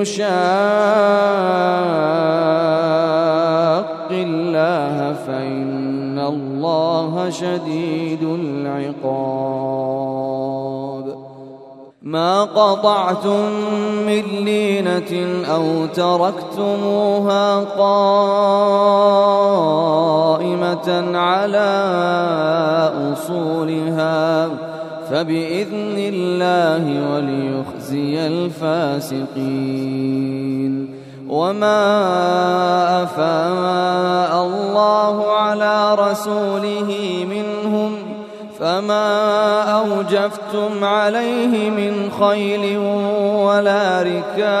يشاق الله فإن الله شديد العقاب. ما قطعتم من لينة أو تركتموها قائمة على أصولها فبإذن الله وليخزي الفاسقين. وما أفاء الله على رسوله منهم فما أوجفتم عليه من خيل ولا ركاب.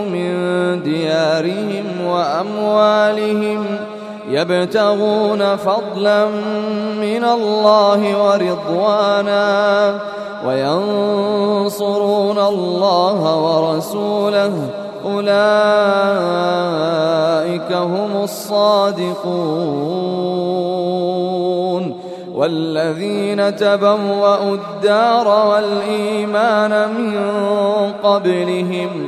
ديارهم وأموالهم يبتغون فضلا من الله ورضوانا وينصرون الله ورسوله. أولئك هم الصادقون. والذين تبوأوا الدار والإيمان من قبلهم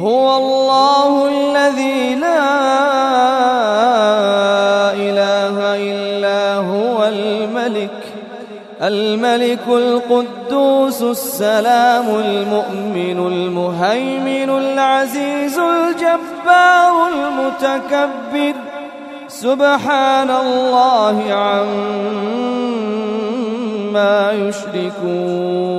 هو الله الذي لا إله إلا هو الملك الملك القدوس السلام المؤمن المهيمن العزيز الجبار المتكبر. سبحان الله عما يشركون.